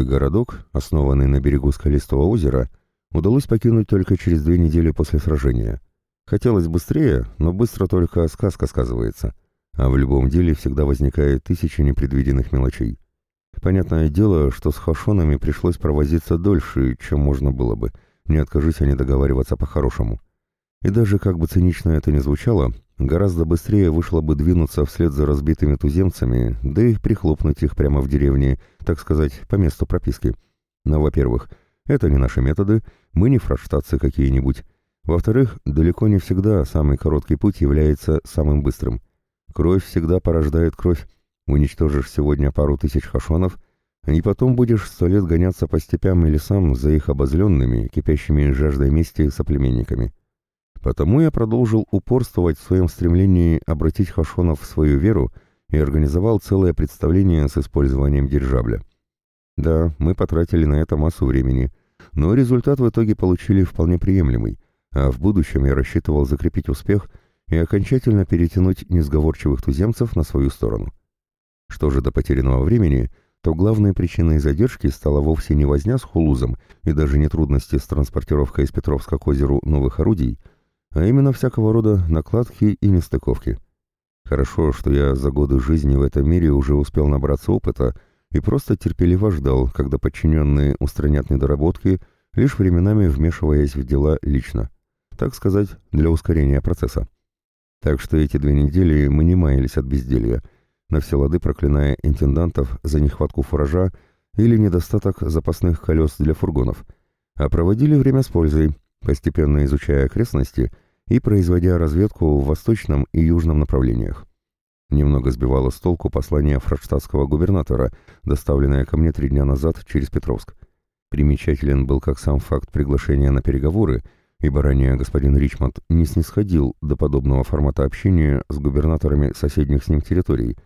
Свой городок, основанный на берегу скалистого озера, удалось покинуть только через две недели после сражения. Хотелось быстрее, но быстро только сказка сказывается. А в любом деле всегда возникает тысяча непредвиденных мелочей. Понятное дело, что с хашонами пришлось провозиться дольше, чем можно было бы, не откажись они договариваться по-хорошему. И даже как бы цинично это ни звучало, гораздо быстрее вышло бы двинуться вслед за разбитыми туземцами, да и прихлопнуть их прямо в деревне, так сказать, по месту прописки. Но, во-первых, это не наши методы, мы не фрадштадтцы какие-нибудь. Во-вторых, далеко не всегда самый короткий путь является самым быстрым. Кровь всегда порождает кровь. Уничтожишь сегодня пару тысяч хашонов, и потом будешь сто лет гоняться по степям и лесам за их обозленными, кипящими жаждой мести соплеменниками. Потому я продолжил упорствовать в своем стремлении обратить хашонов в свою веру и организовал целое представление с использованием дирижабля. Да, мы потратили на это массу времени, но результат в итоге получили вполне приемлемый, а в будущем я рассчитывал закрепить успех и окончательно перетянуть несговорчивых туземцев на свою сторону. Что же до потерянного времени, то главной причиной задержки стала вовсе не возня с хулузом и даже не трудности с транспортировкой из Петровска к озеру новых орудий, а именно всякого рода накладки и нестыковки. Хорошо, что я за годы жизни в этом мире уже успел набраться опыта и просто терпеливо ждал, когда подчиненные устранят недоработки, лишь временами вмешиваясь в дела лично. Так сказать, для ускорения процесса. Так что эти две недели мы не маялись от безделья, на все лады проклиная интендантов за нехватку фуража или недостаток запасных колес для фургонов, а проводили время с пользой, постепенно изучая окрестности и производя разведку в восточном и южном направлениях. Немного сбивало с толку послание фрадштадтского губернатора, доставленное ко мне три дня назад через Петровск. Примечателен был как сам факт приглашения на переговоры, ибо ранее господин Ричмонд не снисходил до подобного формата общения с губернаторами соседних с ним территорий,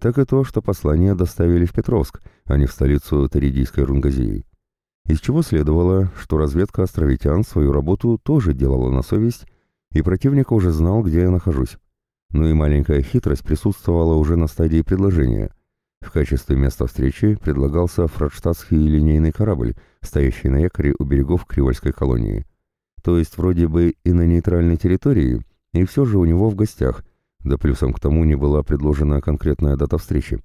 так и то, что послание доставили в Петровск, а не в столицу Таридийской Рунгазии. Из чего следовало, что разведка островитян свою работу тоже делала на совесть, и противник уже знал, где я нахожусь. Ну и маленькая хитрость присутствовала уже на стадии предложения. В качестве места встречи предлагался фрадштадтский линейный корабль, стоящий на якоре у берегов Кривольской колонии то есть вроде бы и на нейтральной территории, и все же у него в гостях, да плюсом к тому не была предложена конкретная дата встречи.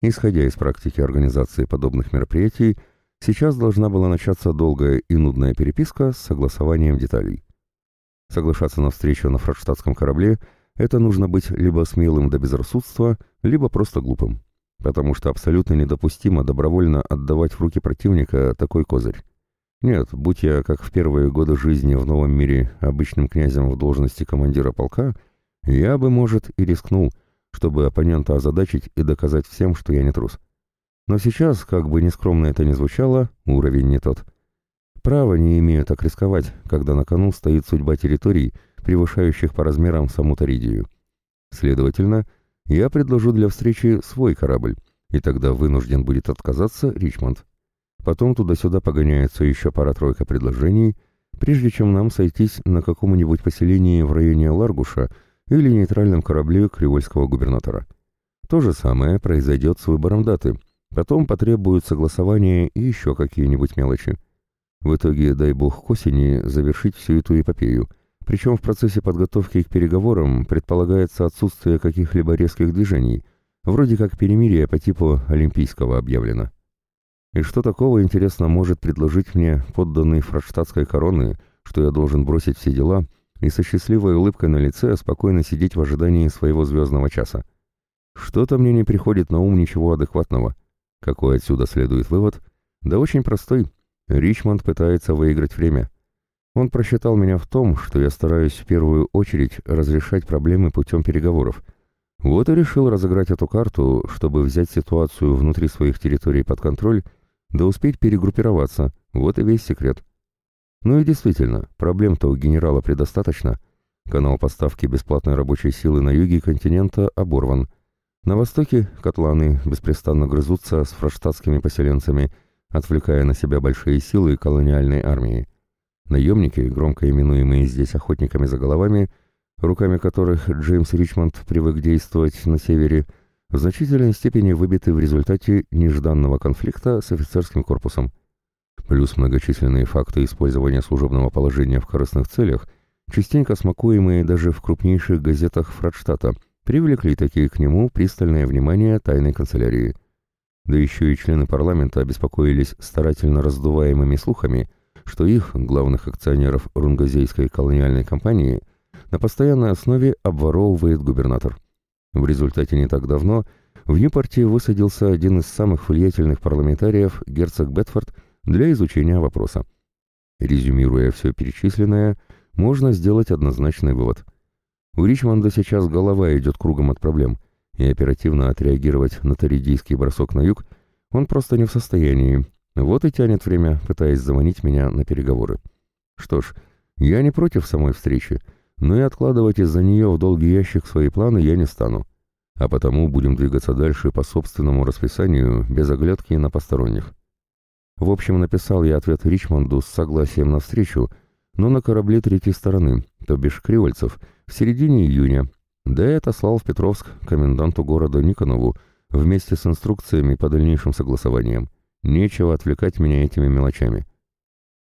Исходя из практики организации подобных мероприятий, сейчас должна была начаться долгая и нудная переписка с согласованием деталей. Соглашаться на встречу на фрадштадтском корабле – это нужно быть либо смелым до безрассудства, либо просто глупым, потому что абсолютно недопустимо добровольно отдавать в руки противника такой козырь. Нет, будь я, как в первые годы жизни в новом мире, обычным князем в должности командира полка, я бы, может, и рискнул, чтобы оппонента озадачить и доказать всем, что я не трус. Но сейчас, как бы нескромно это ни звучало, уровень не тот. Право не имею так рисковать, когда на кону стоит судьба территорий, превышающих по размерам саму Торидию. Следовательно, я предложу для встречи свой корабль, и тогда вынужден будет отказаться Ричмонд. Потом туда-сюда погоняется еще пара-тройка предложений, прежде чем нам сойтись на каком-нибудь поселении в районе Ларгуша или нейтральном корабле Кривольского губернатора. То же самое произойдет с выбором даты. Потом потребуют согласования и еще какие-нибудь мелочи. В итоге, дай бог к осени, завершить всю эту эпопею. Причем в процессе подготовки к переговорам предполагается отсутствие каких-либо резких движений, вроде как перемирие по типу олимпийского объявлено. И что такого, интересно, может предложить мне подданный фрадштадтской короны, что я должен бросить все дела и со счастливой улыбкой на лице спокойно сидеть в ожидании своего звездного часа? Что-то мне не приходит на ум ничего адекватного. Какой отсюда следует вывод? Да очень простой. Ричмонд пытается выиграть время. Он просчитал меня в том, что я стараюсь в первую очередь разрешать проблемы путем переговоров. Вот и решил разыграть эту карту, чтобы взять ситуацию внутри своих территорий под контроль да успеть перегруппироваться, вот и весь секрет. Ну и действительно, проблем-то у генерала предостаточно. Канал поставки бесплатной рабочей силы на юге континента оборван. На востоке котланы беспрестанно грызутся с фраштатскими поселенцами, отвлекая на себя большие силы колониальной армии. Наемники, громко именуемые здесь охотниками за головами, руками которых Джеймс Ричмонд привык действовать на севере, в значительной степени выбиты в результате нежданного конфликта с офицерским корпусом. Плюс многочисленные факты использования служебного положения в корыстных целях, частенько смакуемые даже в крупнейших газетах Фрадштадта, привлекли такие к нему пристальное внимание тайной канцелярии. Да еще и члены парламента обеспокоились старательно раздуваемыми слухами, что их, главных акционеров рунгазейской колониальной компании, на постоянной основе обворовывает губернатор. В результате не так давно в Ньюпорте высадился один из самых влиятельных парламентариев, герцог Бетфорд, для изучения вопроса. Резюмируя все перечисленное, можно сделать однозначный вывод. У Ричмонда сейчас голова идет кругом от проблем, и оперативно отреагировать на таридийский бросок на юг он просто не в состоянии, вот и тянет время, пытаясь заманить меня на переговоры. Что ж, я не против самой встречи, но и откладывать из-за нее в долгий ящик свои планы я не стану. А потому будем двигаться дальше по собственному расписанию, без оглядки на посторонних. В общем, написал я ответ Ричмонду с согласием на встречу, но на корабле третьей стороны, то бишь кривольцев, в середине июня, да и отослал в Петровск коменданту города Никонову вместе с инструкциями по дальнейшим согласованиям. Нечего отвлекать меня этими мелочами.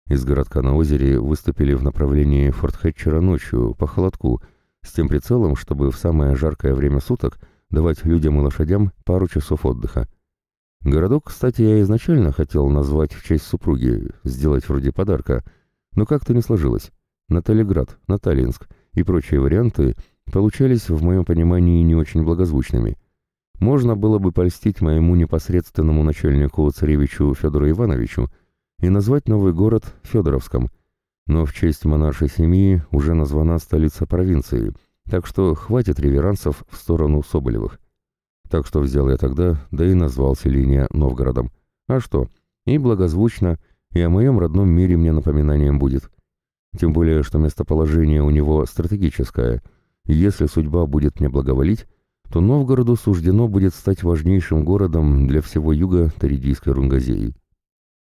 Из городка на озере выступили в направлении Форт Хэтчера ночью, по холодку, с тем прицелом, чтобы в самое жаркое время суток давать людям и лошадям пару часов отдыха. Городок, кстати, я изначально хотел назвать в честь супруги, сделать вроде подарка, но как-то не сложилось. Наталиград, Наталинск и прочие варианты получались в моем понимании не очень благозвучными. Можно было бы польстить моему непосредственному начальнику царевичу Федору Ивановичу, и назвать новый город Федоровском, но в честь монаршей семьи уже названа столица провинции, так что хватит реверансов в сторону Соболевых. Так что взял я тогда, да и назвал селение Новгородом. А что, и благозвучно, и о моем родном мире мне напоминанием будет. Тем более, что местоположение у него стратегическое, если судьба будет мне благоволить, то Новгороду суждено будет стать важнейшим городом для всего юга Таридийской Рунгазеи.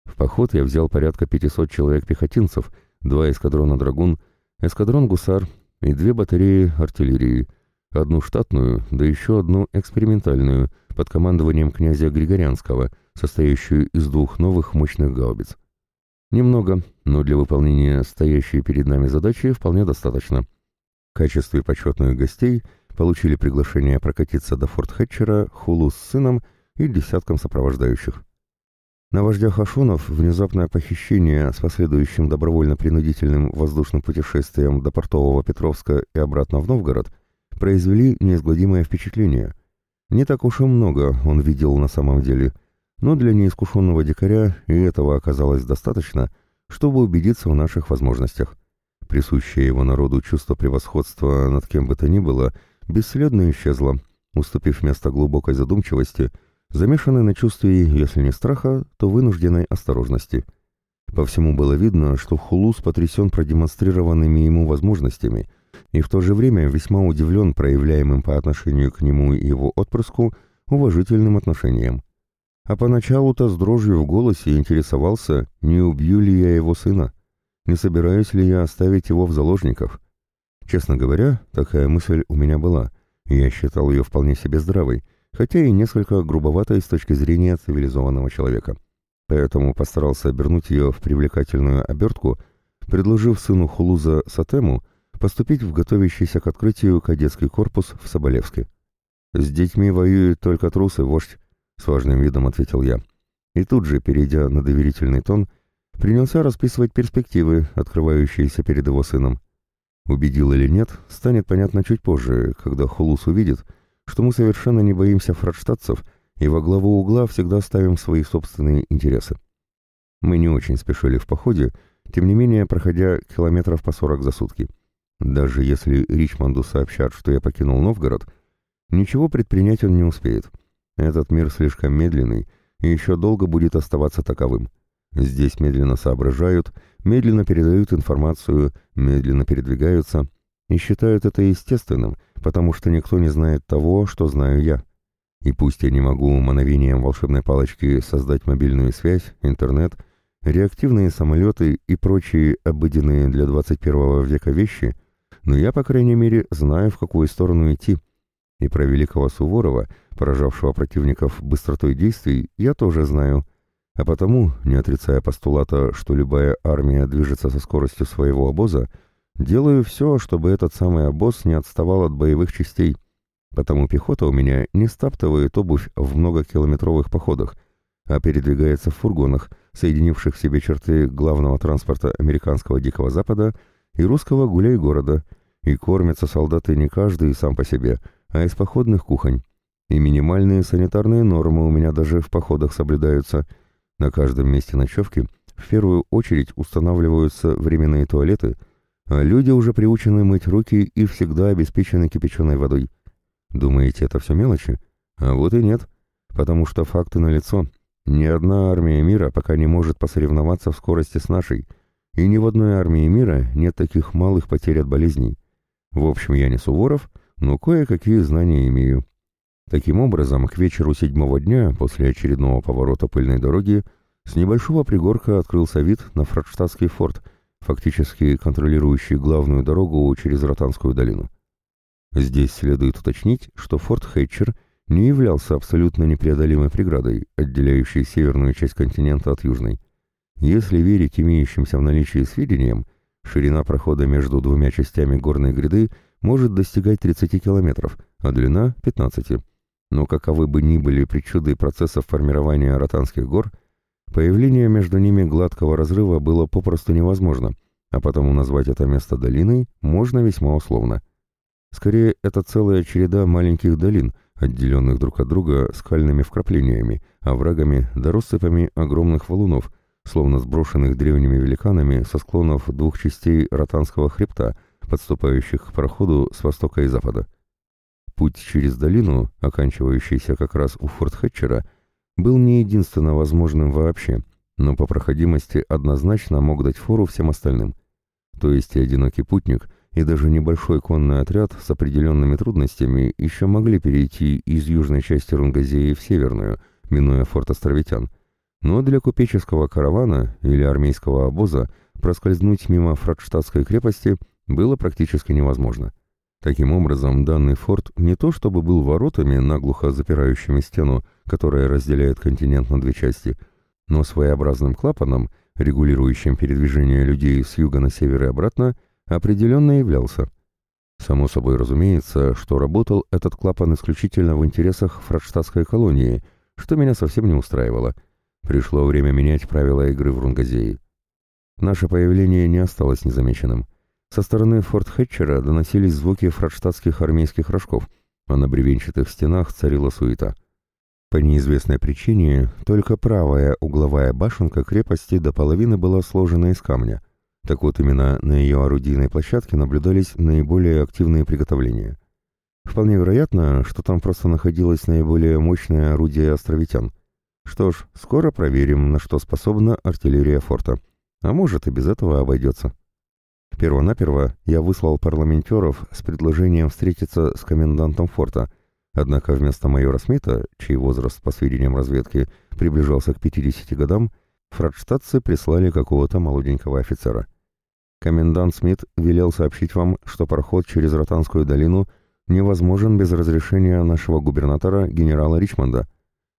В поход я взял порядка 500 человек-пехотинцев, два эскадрона «Драгун», эскадрон «Гусар» и две батареи артиллерии, одну штатную, да еще одну экспериментальную под командованием князя Григорянского, состоящую из двух новых мощных гаубиц. Немного, но для выполнения стоящей перед нами задачи вполне достаточно. В качестве почетных гостей получили приглашение прокатиться до Форт Хэтчера Хулу с сыном и десятком сопровождающих. На вождях Ашунов внезапное похищение с последующим добровольно-принудительным воздушным путешествием до портового Петровска и обратно в Новгород произвели неизгладимое впечатление. Не так уж и много он видел на самом деле, но для неискушенного дикаря и этого оказалось достаточно, чтобы убедиться в наших возможностях. Присущее его народу чувство превосходства над кем бы то ни было бесследно исчезло, уступив место глубокой задумчивости – замешанной на чувстве, если не страха, то вынужденной осторожности. По всему было видно, что Хулус потрясен продемонстрированными ему возможностями и в то же время весьма удивлен проявляемым по отношению к нему и его отпрыску уважительным отношением. А поначалу-то с дрожью в голосе интересовался, не убью ли я его сына, не собираюсь ли я оставить его в заложниках. Честно говоря, такая мысль у меня была, и я считал ее вполне себе здравой, хотя и несколько грубоватой с точки зрения цивилизованного человека. Поэтому постарался обернуть ее в привлекательную обертку, предложив сыну Хулуза Сатему поступить в готовящийся к открытию кадетский корпус в Соболевске. «С детьми воюют только трусы, вождь», — с важным видом ответил я. И тут же, перейдя на доверительный тон, принялся расписывать перспективы, открывающиеся перед его сыном. Убедил или нет, станет понятно чуть позже, когда Хулус увидит — что мы совершенно не боимся фрадштадцев и во главу угла всегда ставим свои собственные интересы. Мы не очень спешили в походе, тем не менее проходя километров по 40 за сутки. Даже если Ричмонду сообщат, что я покинул Новгород, ничего предпринять он не успеет. Этот мир слишком медленный и еще долго будет оставаться таковым. Здесь медленно соображают, медленно передают информацию, медленно передвигаются и считают это естественным – потому что никто не знает того, что знаю я. И пусть я не могу мановением волшебной палочки создать мобильную связь, интернет, реактивные самолеты и прочие обыденные для 21 века вещи, но я, по крайней мере, знаю, в какую сторону идти. И про великого Суворова, поражавшего противников быстротой действий, я тоже знаю. А потому, не отрицая постулата, что любая армия движется со скоростью своего обоза, делаю все, чтобы этот самый обоз не отставал от боевых частей. Потому пехота у меня не стаптывает обувь в многокилометровых походах, а передвигается в фургонах, соединивших в себе черты главного транспорта американского Дикого Запада и русского гуляй-города, и кормятся солдаты не каждый сам по себе, а из походных кухонь. И минимальные санитарные нормы у меня даже в походах соблюдаются. На каждом месте ночевки в первую очередь устанавливаются временные туалеты, а люди уже приучены мыть руки и всегда обеспечены кипяченой водой. Думаете, это все мелочи? А вот и нет, потому что факты налицо. Ни одна армия мира пока не может посоревноваться в скорости с нашей, и ни в одной армии мира нет таких малых потерь от болезней. В общем, я не Суворов, но кое-какие знания имею. Таким образом, к вечеру седьмого дня, после очередного поворота пыльной дороги, с небольшого пригорка открылся вид на Фрадштадтский форт, фактически контролирующий главную дорогу через Ротанскую долину. Здесь следует уточнить, что форт Хэтчер не являлся абсолютно непреодолимой преградой, отделяющей северную часть континента от южной. Если верить имеющимся в наличии сведениям, ширина прохода между двумя частями горной гряды может достигать 30 километров, а длина — 15. Но каковы бы ни были причуды процессов формирования Ротанских гор, появление между ними гладкого разрыва было попросту невозможно, а потому назвать это место долиной можно весьма условно. Скорее, это целая череда маленьких долин, отделенных друг от друга скальными вкраплениями, оврагами да россыпами огромных валунов, словно сброшенных древними великанами со склонов двух частей Ротанского хребта, подступающих к проходу с востока и запада. Путь через долину, оканчивающийся как раз у Форт Хэтчера, был не единственно возможным вообще, но по проходимости однозначно мог дать фору всем остальным. То есть и одинокий путник – и даже небольшой конный отряд с определенными трудностями еще могли перейти из южной части Рунгазеи в северную, минуя форт Островитян. Но для купеческого каравана или армейского обоза проскользнуть мимо Фрадштадтской крепости было практически невозможно. Таким образом, данный форт не то чтобы был воротами, наглухо запирающими стену, которая разделяет континент на две части, но своеобразным клапаном, регулирующим передвижение людей с юга на север и обратно – определенно являлся. Само собой разумеется, что работал этот клапан исключительно в интересах фрадштадтской колонии, что меня совсем не устраивало. Пришло время менять правила игры в Рунгазее. Наше появление не осталось незамеченным. Со стороны форт Хэтчера доносились звуки фрадштадтских армейских рожков, а на бревенчатых стенах царила суета. По неизвестной причине только правая угловая башенка крепости до половины была сложена из камня — так вот, именно на ее орудийной площадке наблюдались наиболее активные приготовления. Вполне вероятно, что там просто находилось наиболее мощное орудие островитян. Что ж, скоро проверим, на что способна артиллерия форта. А может и без этого обойдется. Первонаперво я выслал парламентеров с предложением встретиться с комендантом форта, однако вместо майора Смита, чей возраст, по сведениям разведки, приближался к 50 годам, фрадштадтцы прислали какого-то молоденького офицера. Комендант Смит велел сообщить вам, что проход через Ротанскую долину невозможен без разрешения нашего губернатора генерала Ричмонда,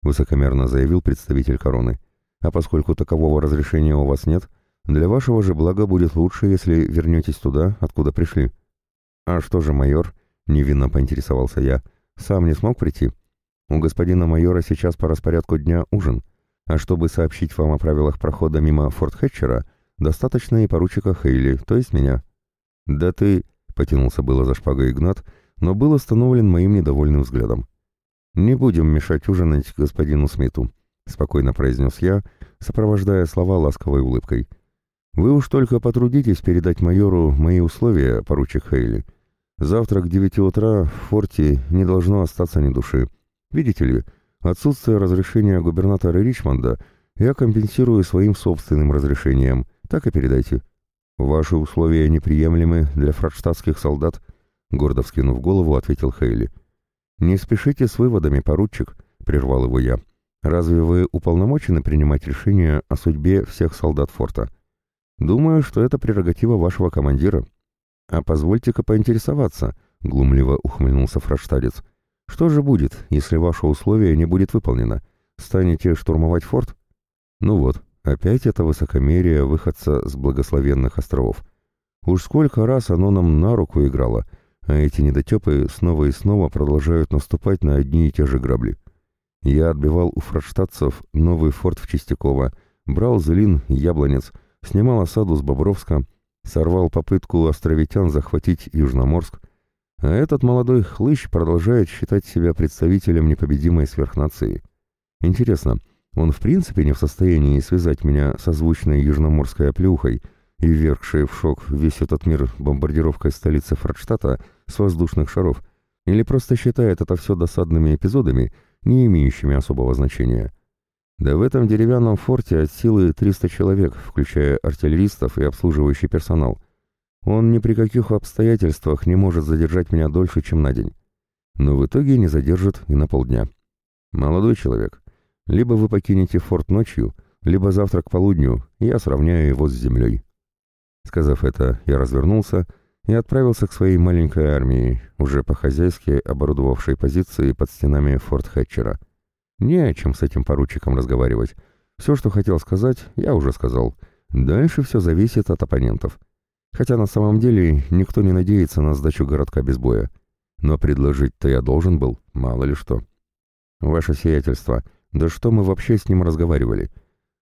высокомерно заявил представитель короны. А поскольку такового разрешения у вас нет, для вашего же блага будет лучше, если вернетесь туда, откуда пришли. А что же, майор? Невинно поинтересовался я. Сам не смог прийти? У господина майора сейчас по распорядку дня ужин. А чтобы сообщить вам о правилах прохода мимо Форт Хэтчера, достаточно и поручика Хейли, то есть меня. «Да ты...» — потянулся было за шпагой Игнат, но был остановлен моим недовольным взглядом. «Не будем мешать ужинать господину Смиту», — спокойно произнес я, сопровождая слова ласковой улыбкой. «Вы уж только потрудитесь передать майору мои условия, поручик Хейли. Завтра к девяти утра в форте не должно остаться ни души. Видите ли, отсутствие разрешения губернатора Ричмонда я компенсирую своим собственным разрешением, так и передайте. Ваши условия неприемлемы для фрадштадтских солдат, гордо вскинув голову, ответил Хейли. Не спешите с выводами, поручик, прервал его я. Разве вы уполномочены принимать решения о судьбе всех солдат форта? Думаю, что это прерогатива вашего командира. А позвольте-ка поинтересоваться, глумливо ухмыльнулся фрадштадец. Что же будет, если ваше условие не будет выполнено? Станете штурмовать форт? Ну вот, опять это высокомерие выходца с благословенных островов. Уж сколько раз оно нам на руку играло, а эти недотепы снова и снова продолжают наступать на одни и те же грабли. Я отбивал у фрадштадцев новый форт в Чистяково, брал Зелин, Яблонец, снимал осаду с Бобровска, сорвал попытку островитян захватить Южноморск, а этот молодой хлыщ продолжает считать себя представителем непобедимой сверхнации. Интересно, он в принципе не в состоянии связать меня со звучной южноморской оплюхой и ввергшей в шок весь этот мир бомбардировкой столицы Фрадштадта с воздушных шаров, или просто считает это все досадными эпизодами, не имеющими особого значения. Да в этом деревянном форте от силы 300 человек, включая артиллеристов и обслуживающий персонал – он ни при каких обстоятельствах не может задержать меня дольше, чем на день. Но в итоге не задержит и на полдня. Молодой человек, либо вы покинете форт ночью, либо завтра к полудню, я сравняю его с землей. Сказав это, я развернулся и отправился к своей маленькой армии, уже по-хозяйски оборудовавшей позиции под стенами форт Хэтчера. Не о чем с этим поручиком разговаривать. Все, что хотел сказать, я уже сказал. Дальше все зависит от оппонентов. Хотя на самом деле никто не надеется на сдачу городка без боя. Но предложить-то я должен был, мало ли что. Ваше сиятельство, да что мы вообще с ним разговаривали?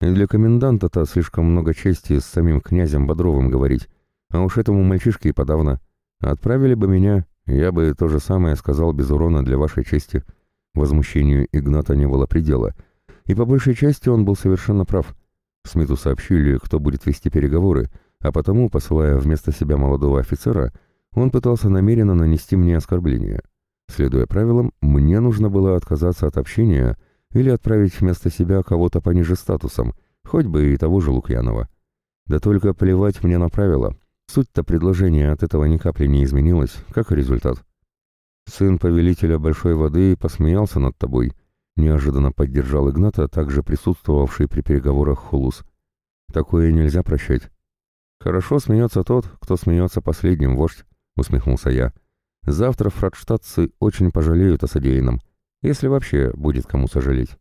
И для коменданта-то слишком много чести с самим князем Бодровым говорить, а уж этому мальчишке и подавно. Отправили бы меня, я бы то же самое сказал без урона для вашей чести. Возмущению Игната не было предела. И по большей части он был совершенно прав. Смиту сообщили, кто будет вести переговоры, а потому, посылая вместо себя молодого офицера, он пытался намеренно нанести мне оскорбление. Следуя правилам, мне нужно было отказаться от общения или отправить вместо себя кого-то пониже статусом, хоть бы и того же Лукьянова. Да только плевать мне на правила. Суть-то предложения от этого ни капли не изменилась, как и результат. Сын повелителя Большой воды посмеялся над тобой, неожиданно поддержал Игната, также присутствовавший при переговорах Хулус. Такое нельзя прощать. «Хорошо смеется тот, кто смеется последним, вождь», — усмехнулся я. «Завтра фрадштадтцы очень пожалеют о содеянном, если вообще будет кому сожалеть».